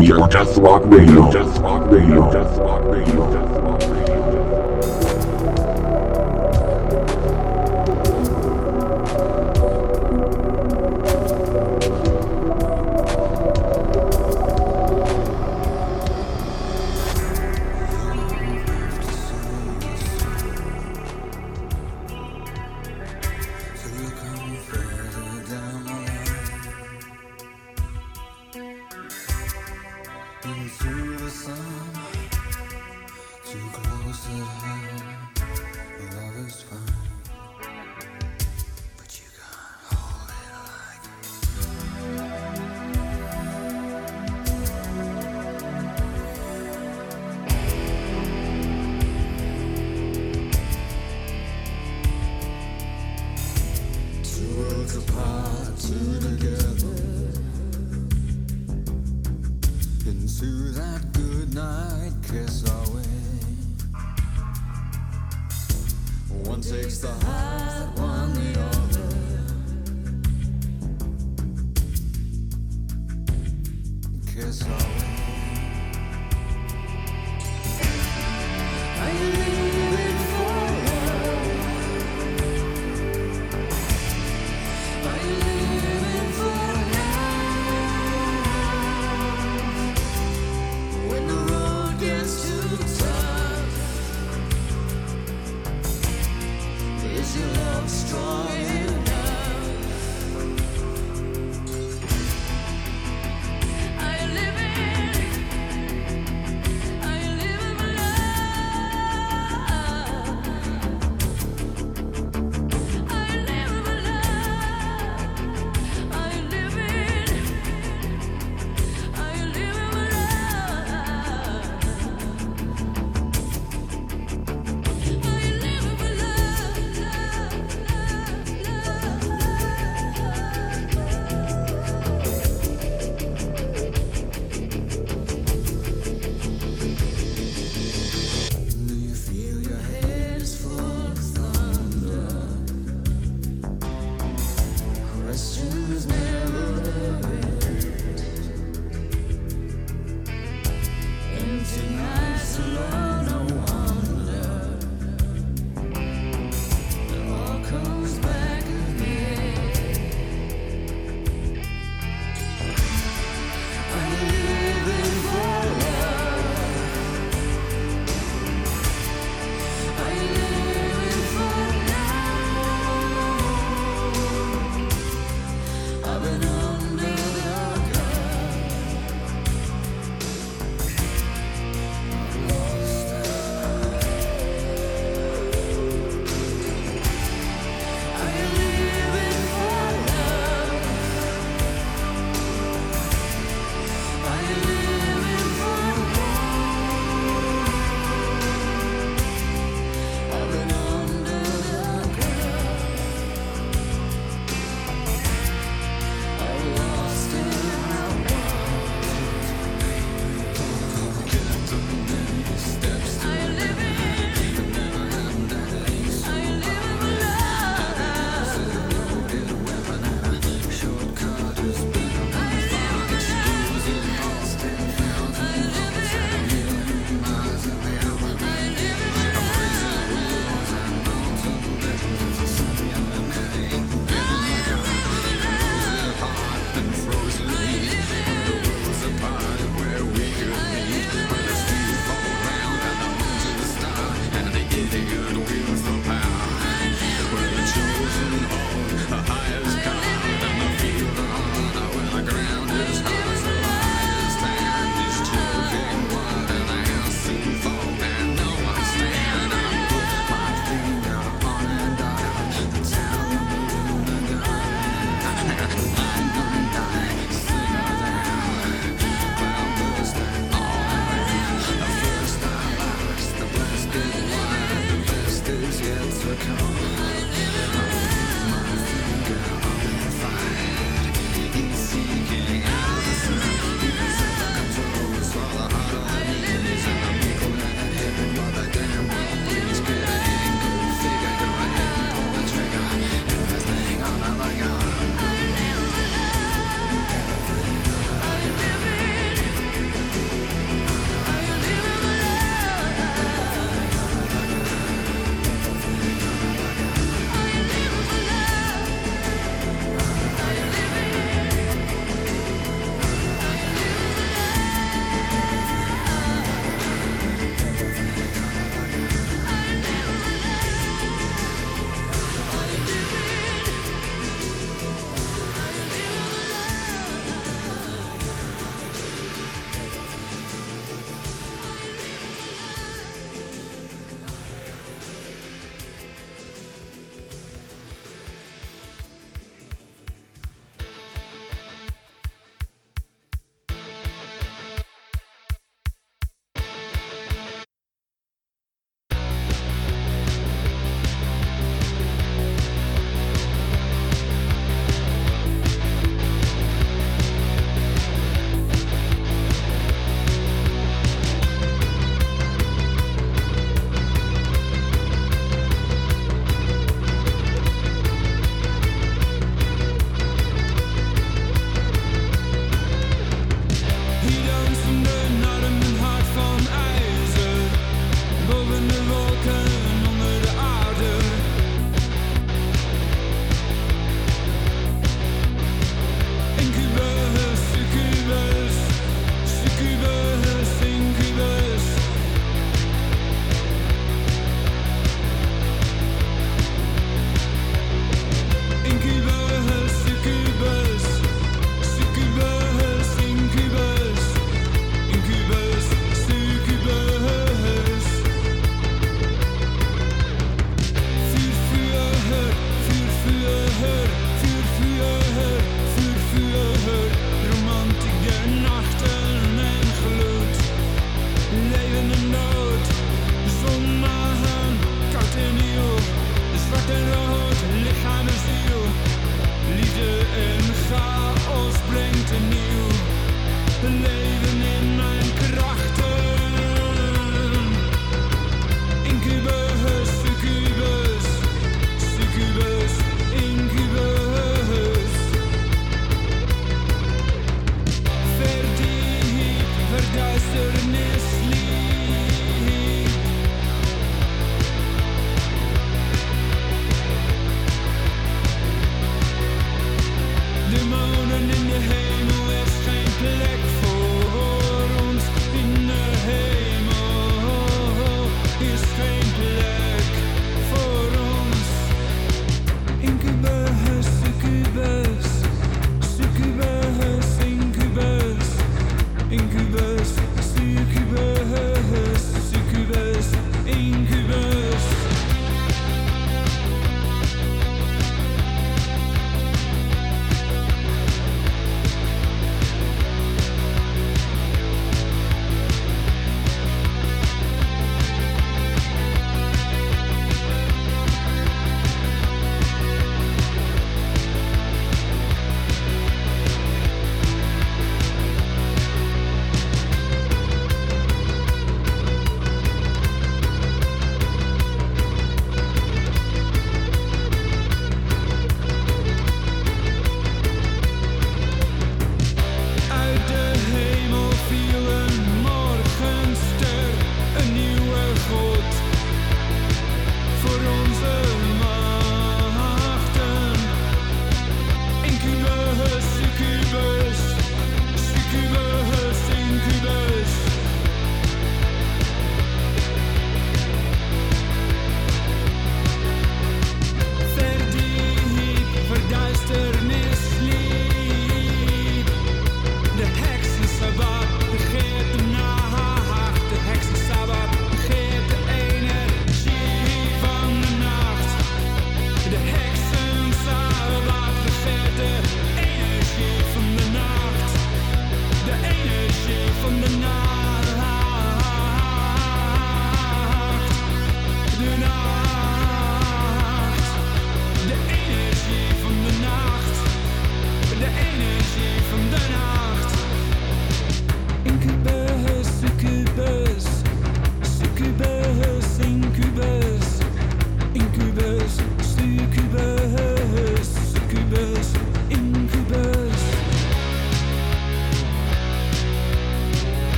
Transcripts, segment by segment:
We are Deathrock radio. Deathrock radio. Deathrock radio.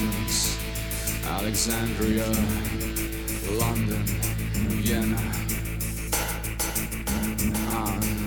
Athens, Alexandria, London, Vienna. Unreal.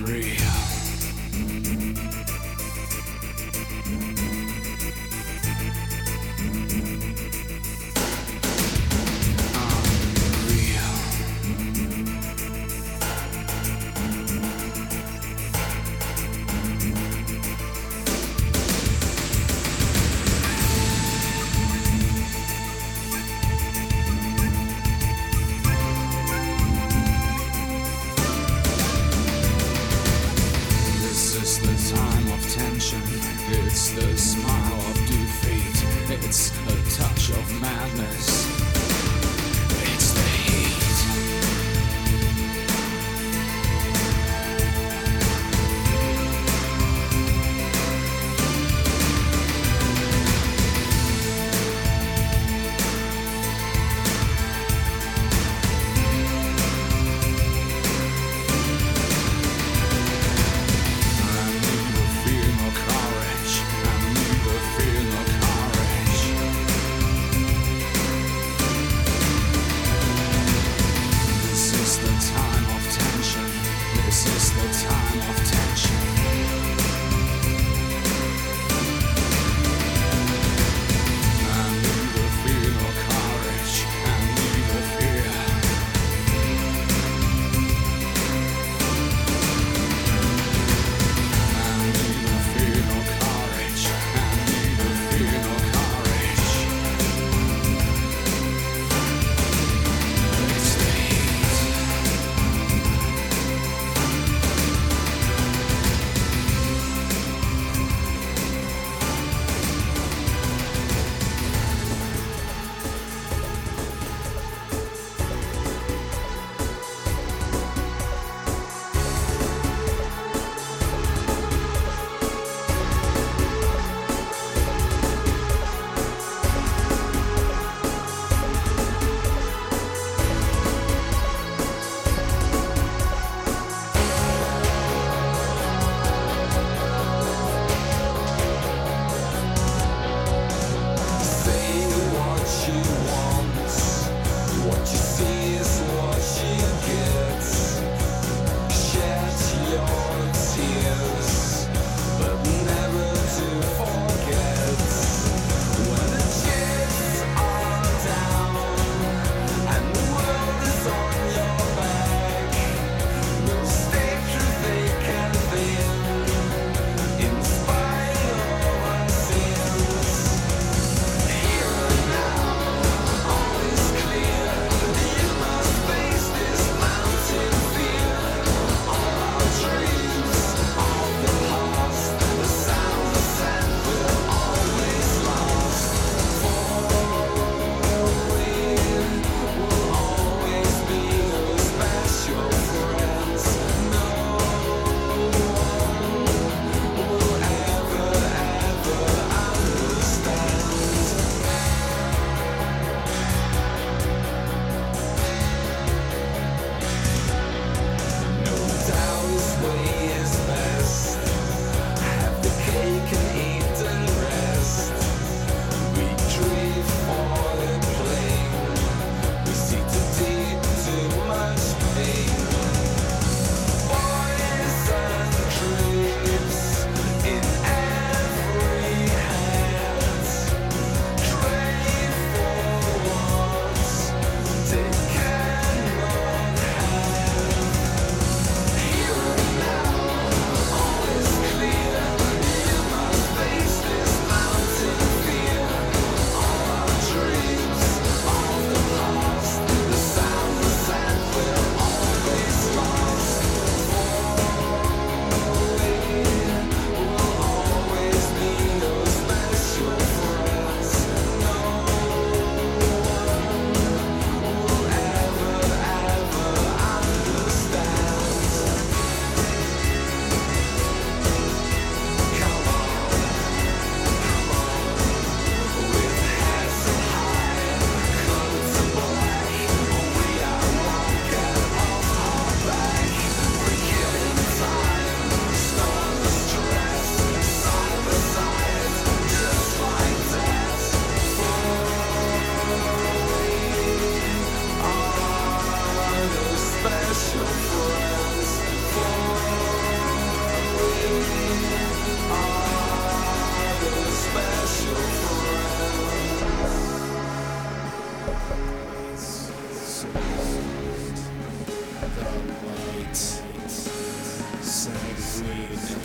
always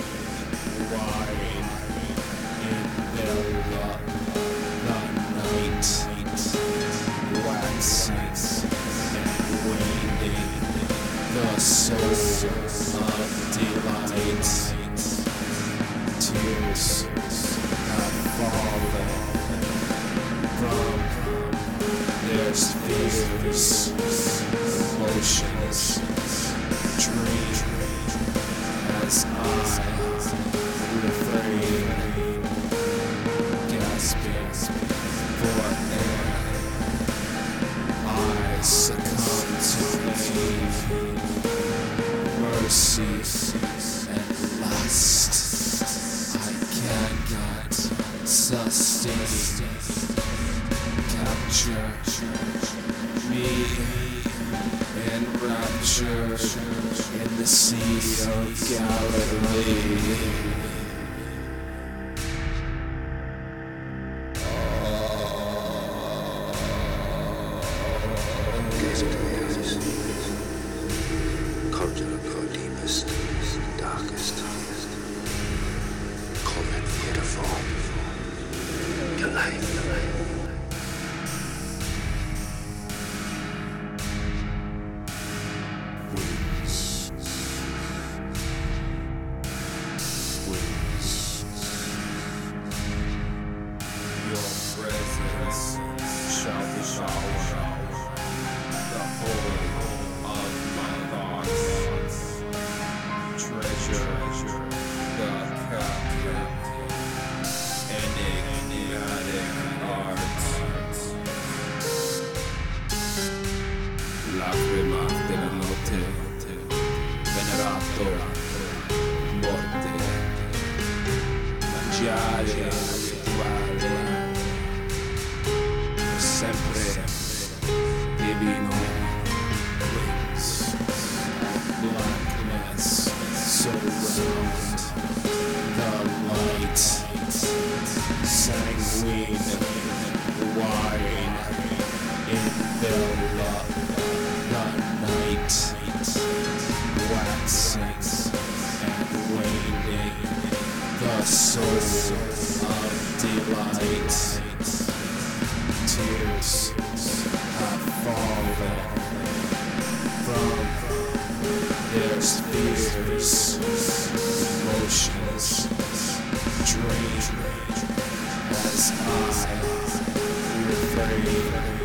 wide in the night, waxing the soul of delight. Tears are falling from their spheres. ideas, fears, emotions, dreams, as I refrain.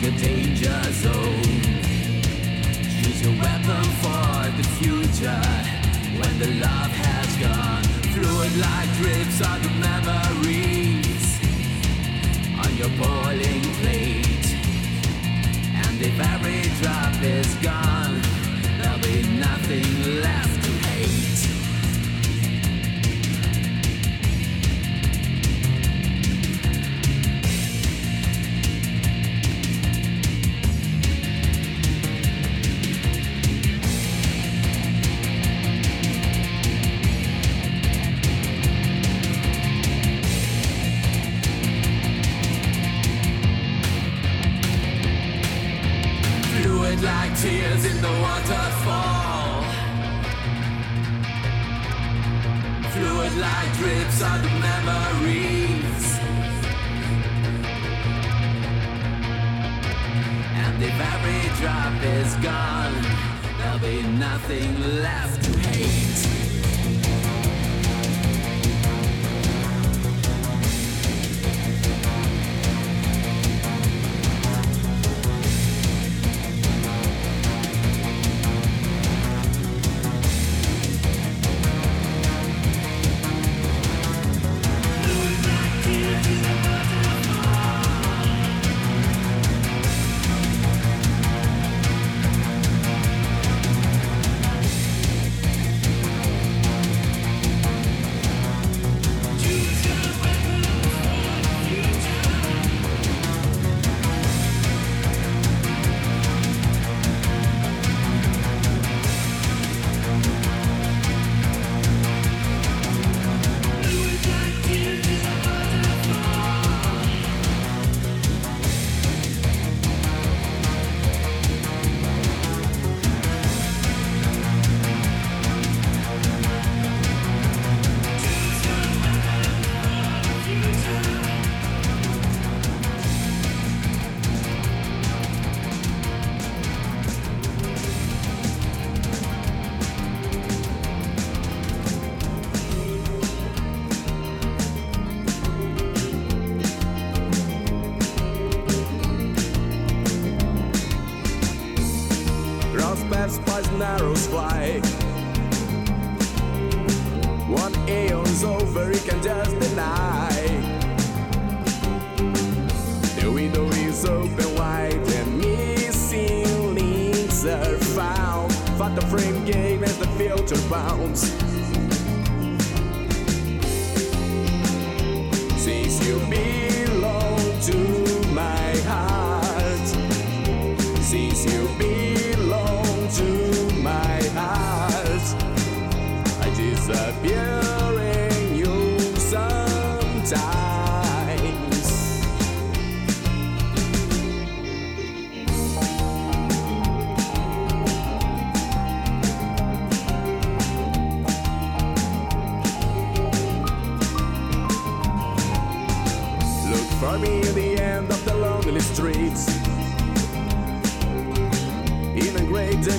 the danger zone. Choose your weapon for the future when the love has gone. Fluid like drips are the memories on your boiling plate, and if every drop is gone, there'll be nothing left. bounds. Since you've been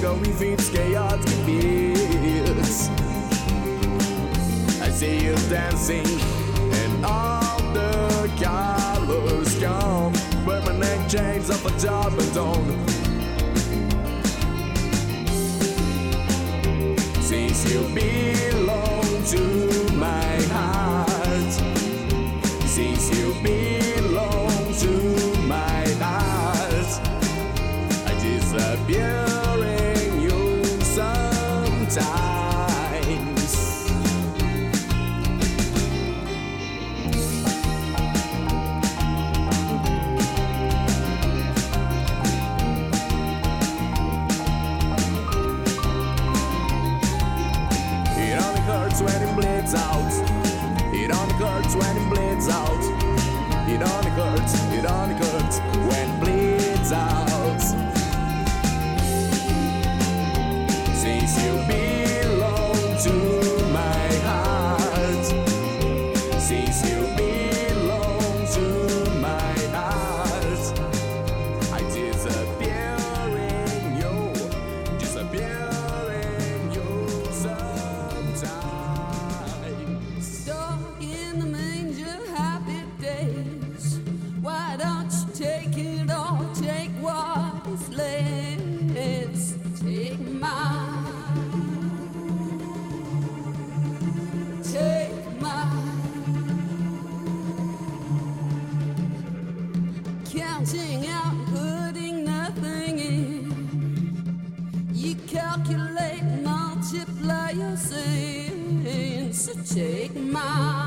Discovery Vince chaos beats. I see you dancing, and all the colors come. neck chains of a job and don't. Since you've been. Take my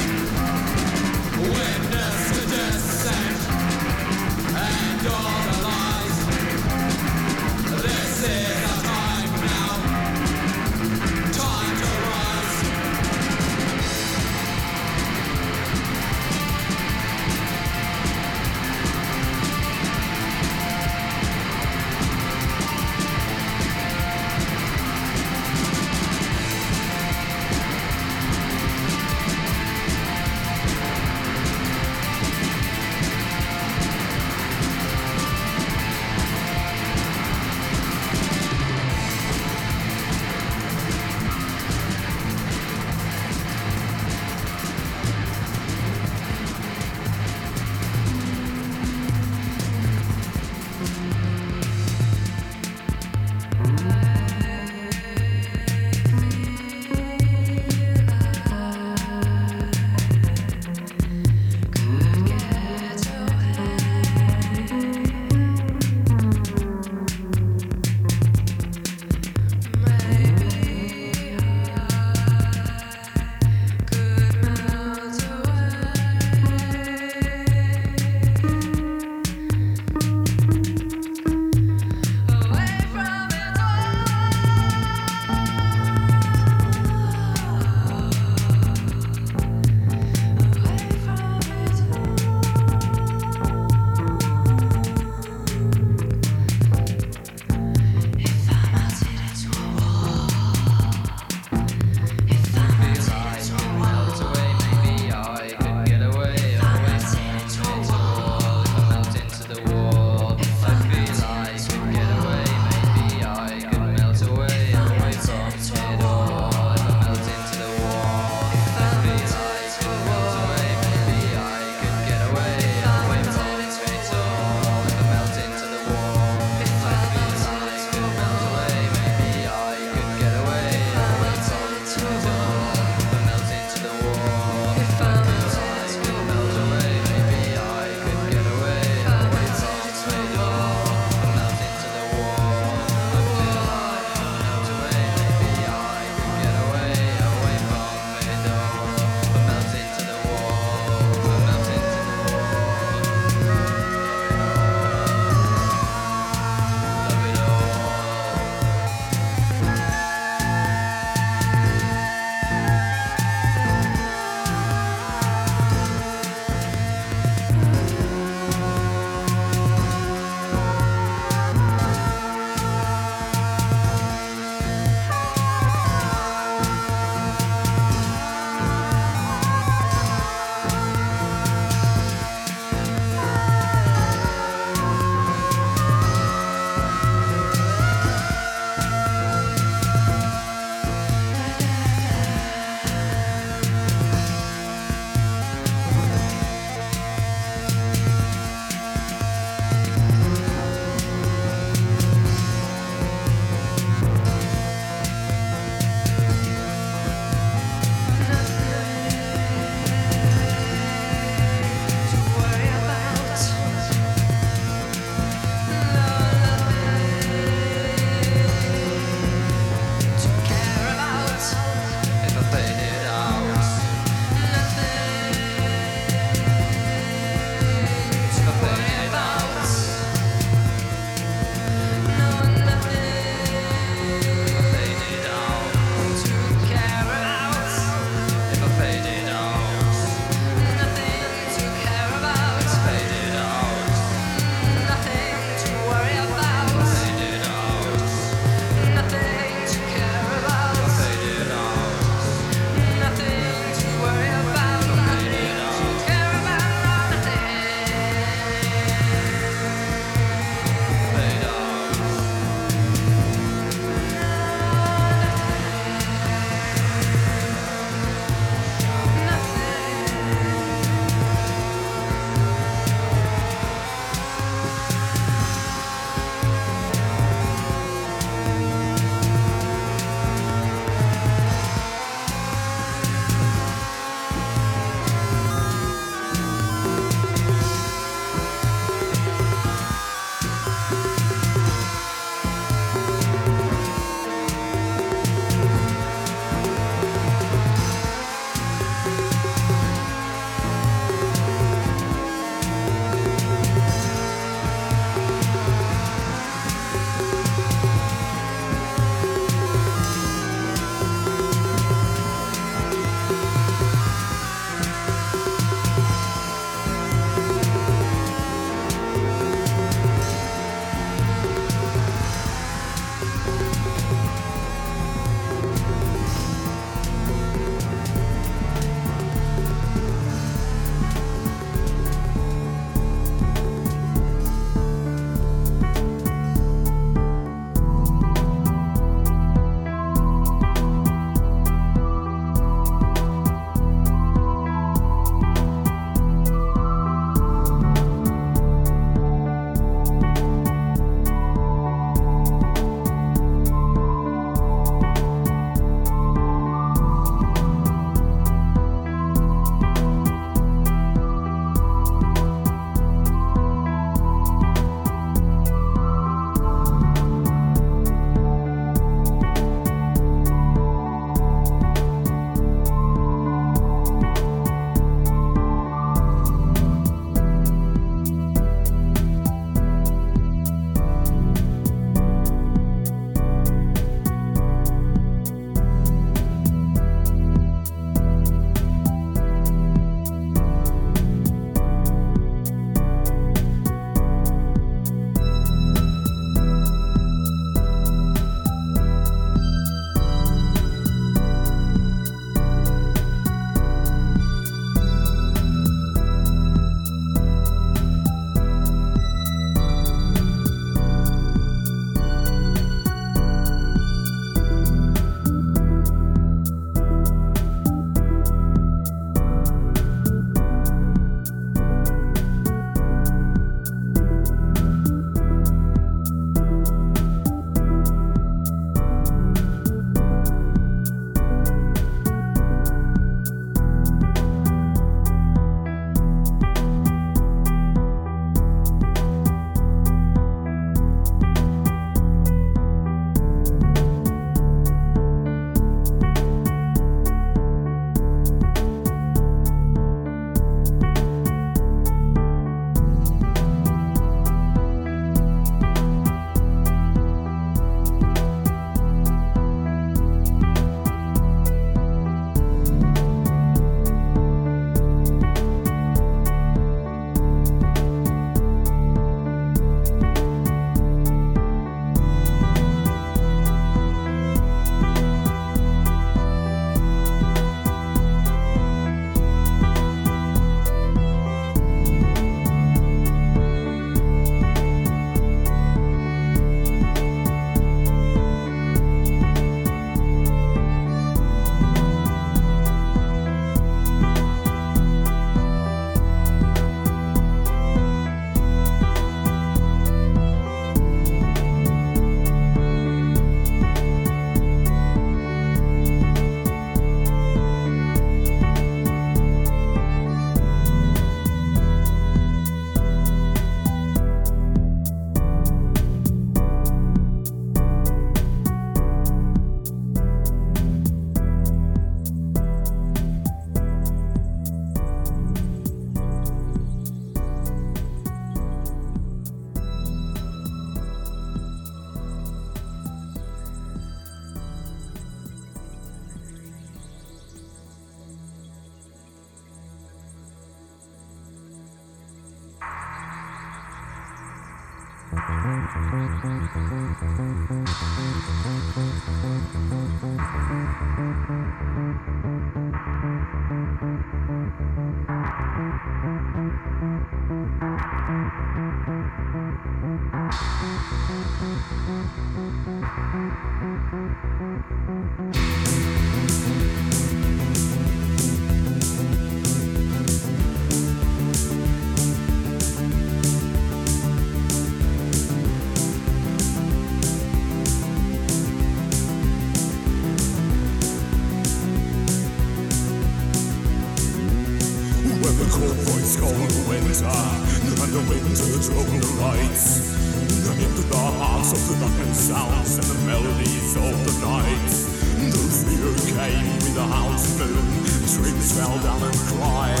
the moon, dreams fell down and cried.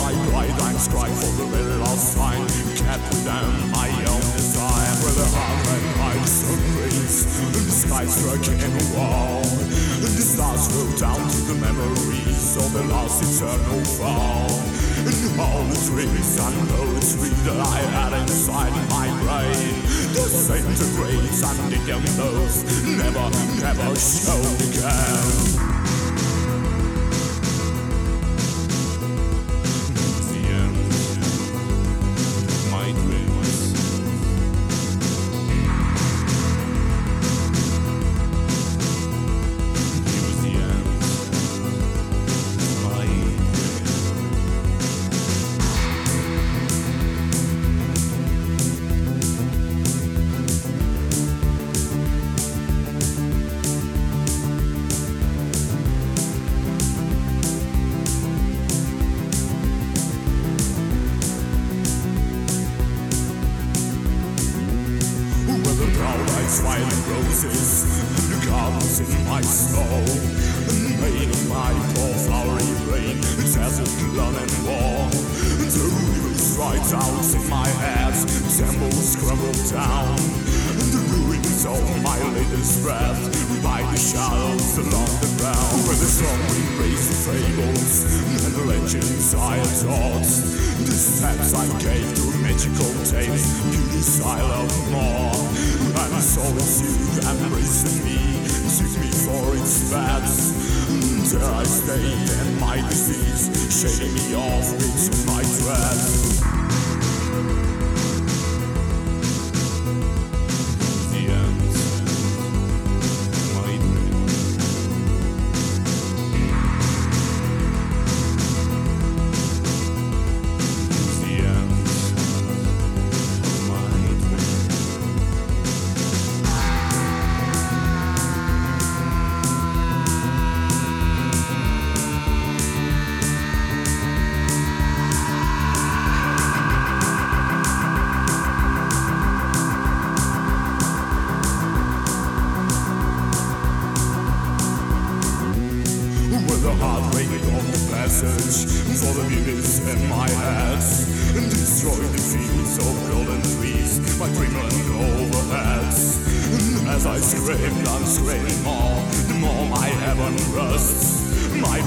My bright eyes cried for the very last time, kept within my own desire. Where the heart and and rains, and the sky struck in a wall. And the stars flew down to the memories of the last eternal fall. And all the dreams and poetry that I had inside my brain Disintegrates and decompose Never, never shown again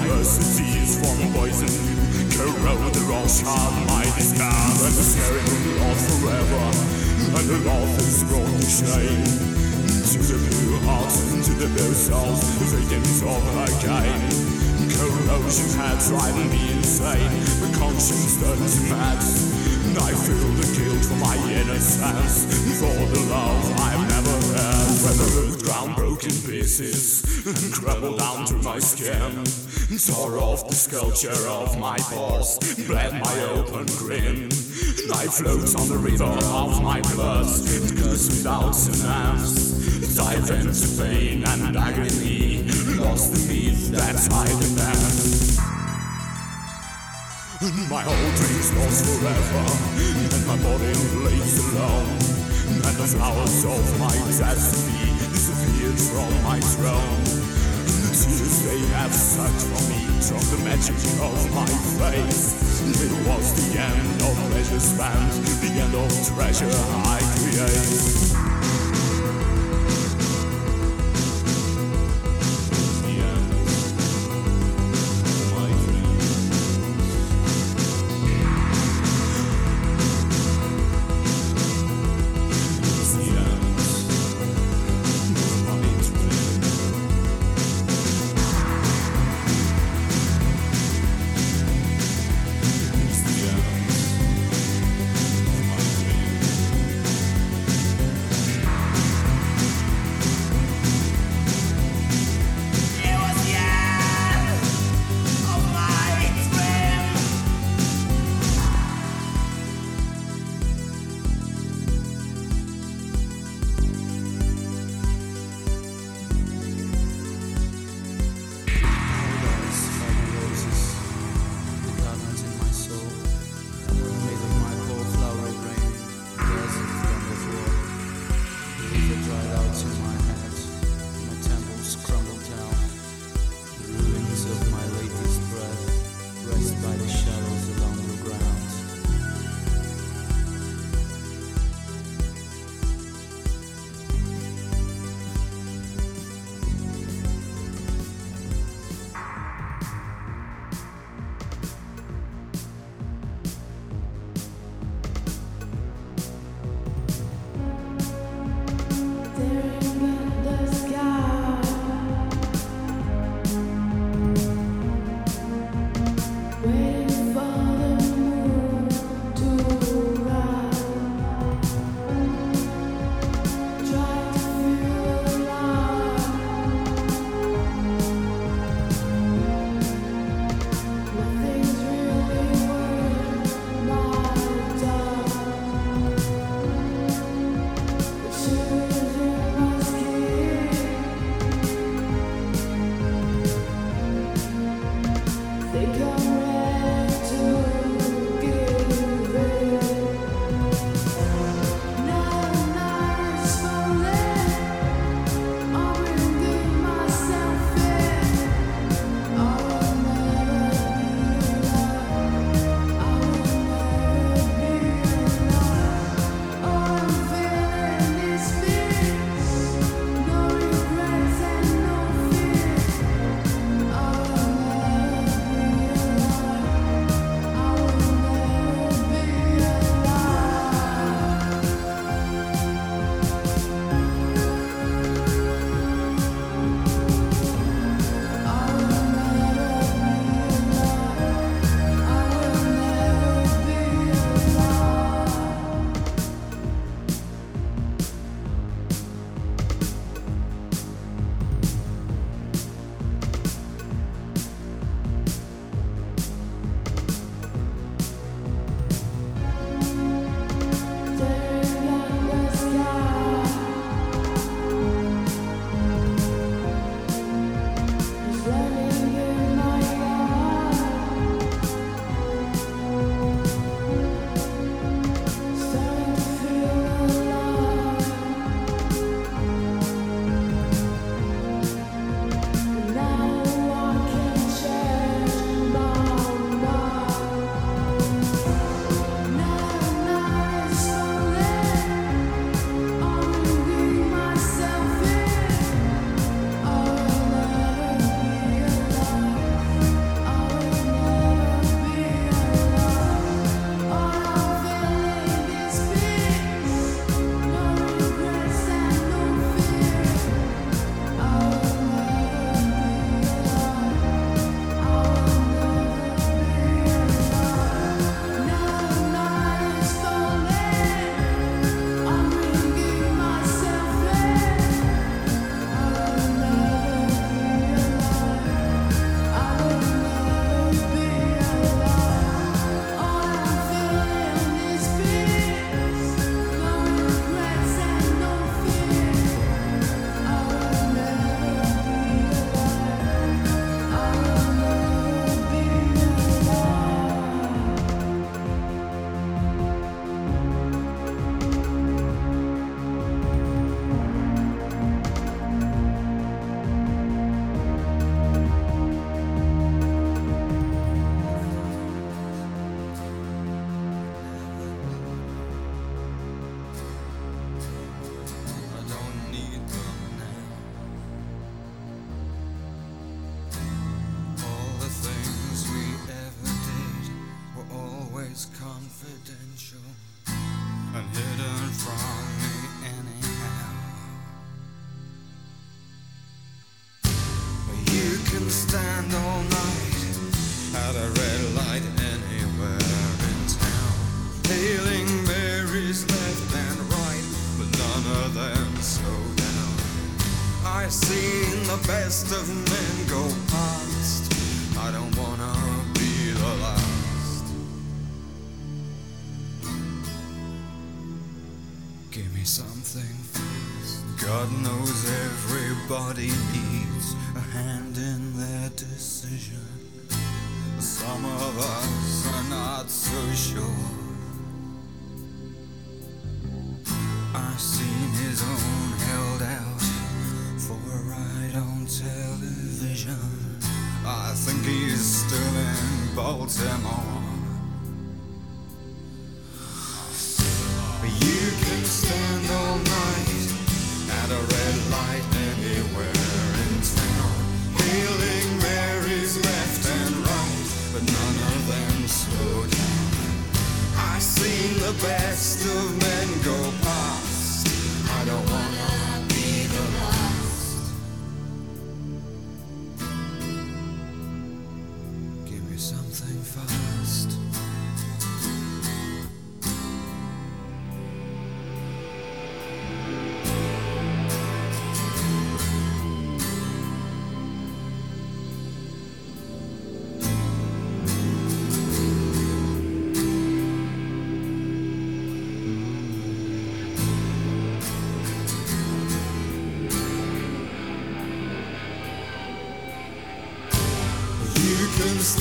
My mercies from poison. Corrode the rose heart my disgust And the scaring Lord forever. And the Lord is brought to shame. To the blue hearts and to the blue souls, victims of her game. Corrosion had driven me insane, the conscience turned to mad. I feel the guilt for my innocence, for the love I've never had. When the ground broke in pieces and crumbled down to my skin, tore off the sculpture of my pores, bled my open grin. I float on the river of my blood, curse without synapse. Dive into pain and agony, lost the meat that I demand. My whole dreams lost forever, and my body lays alone. And the flowers of my destiny disappeared from my throne. Tears they have sucked from me, from the magic of my face. It was the end of pleasure spent, the end of treasure I create.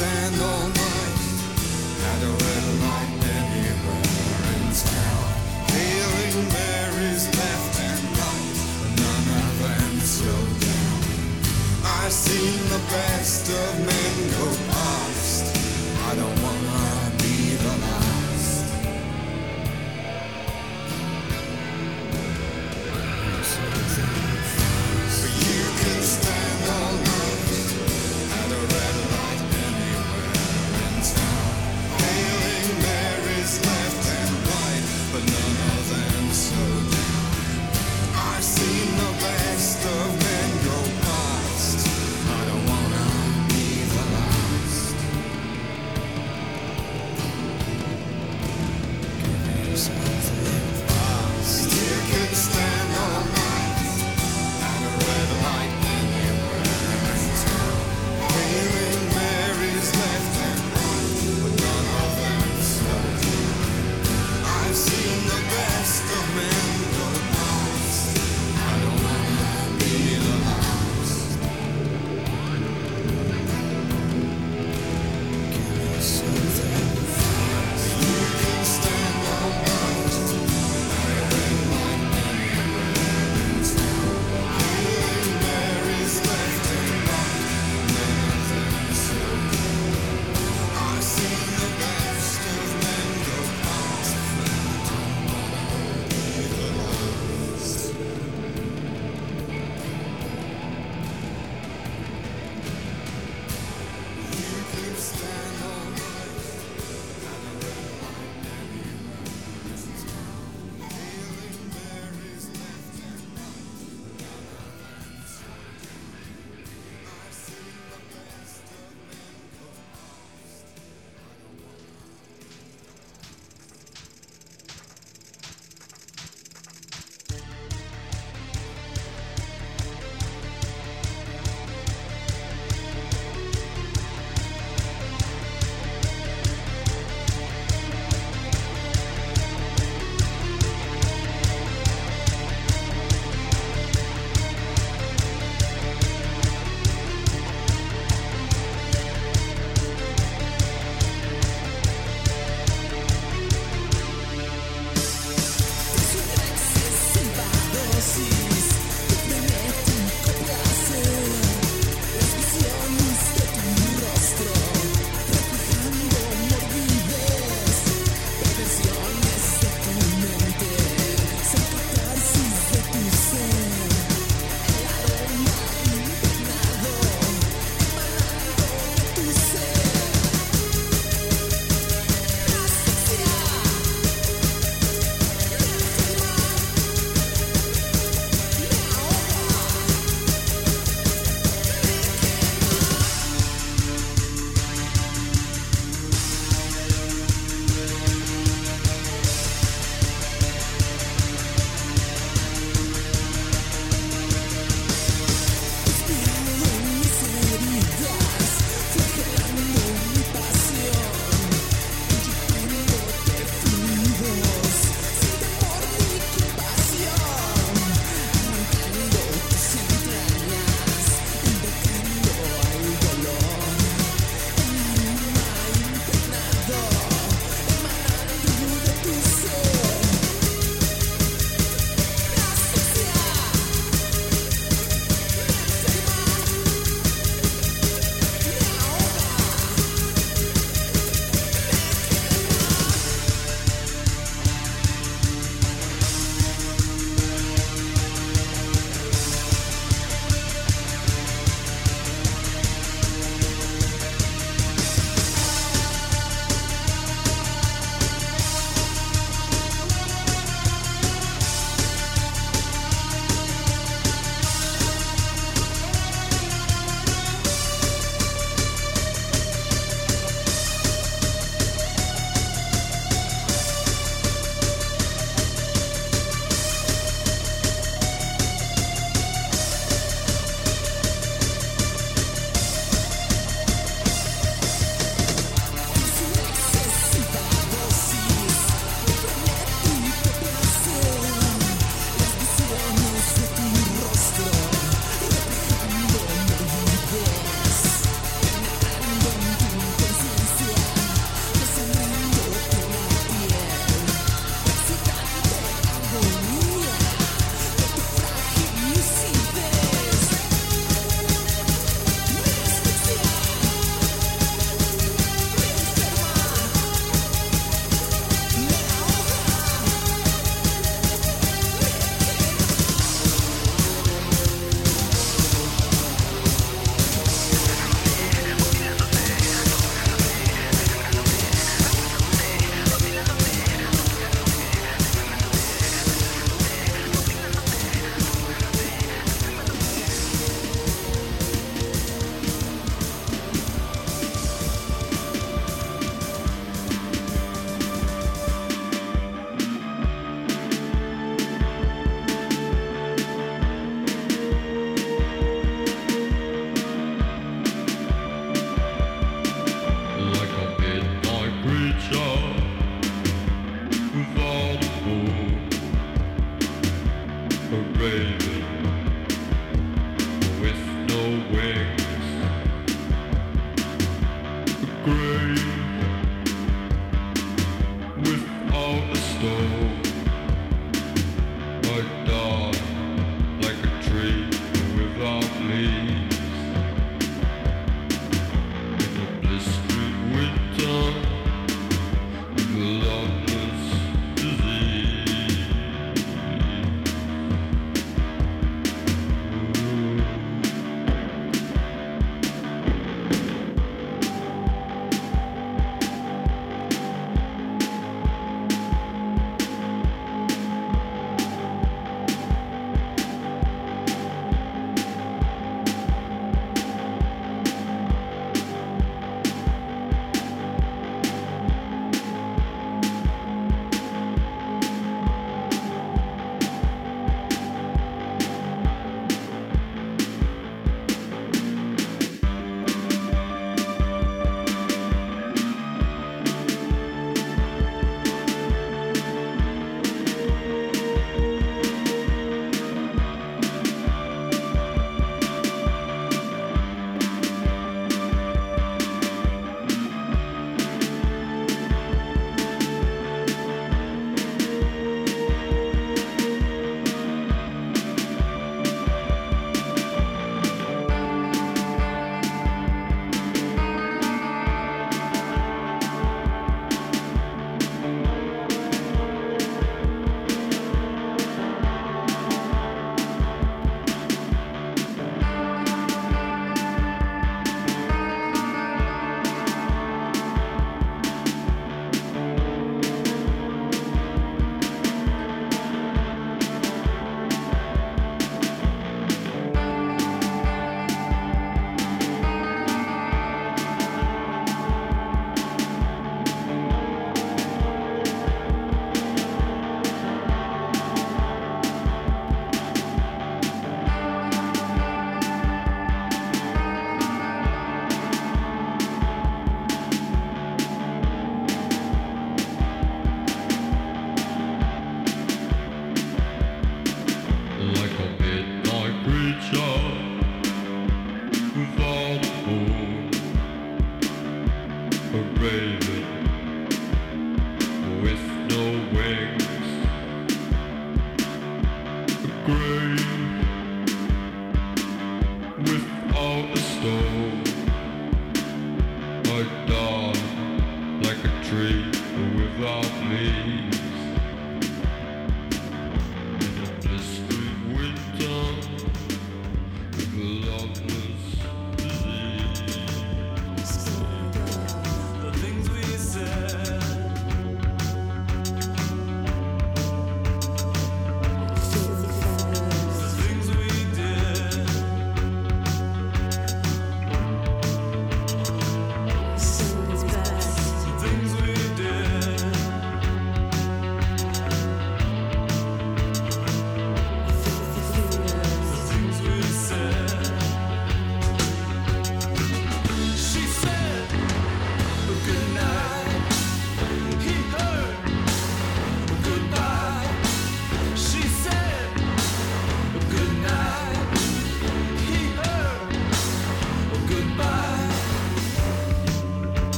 Stand all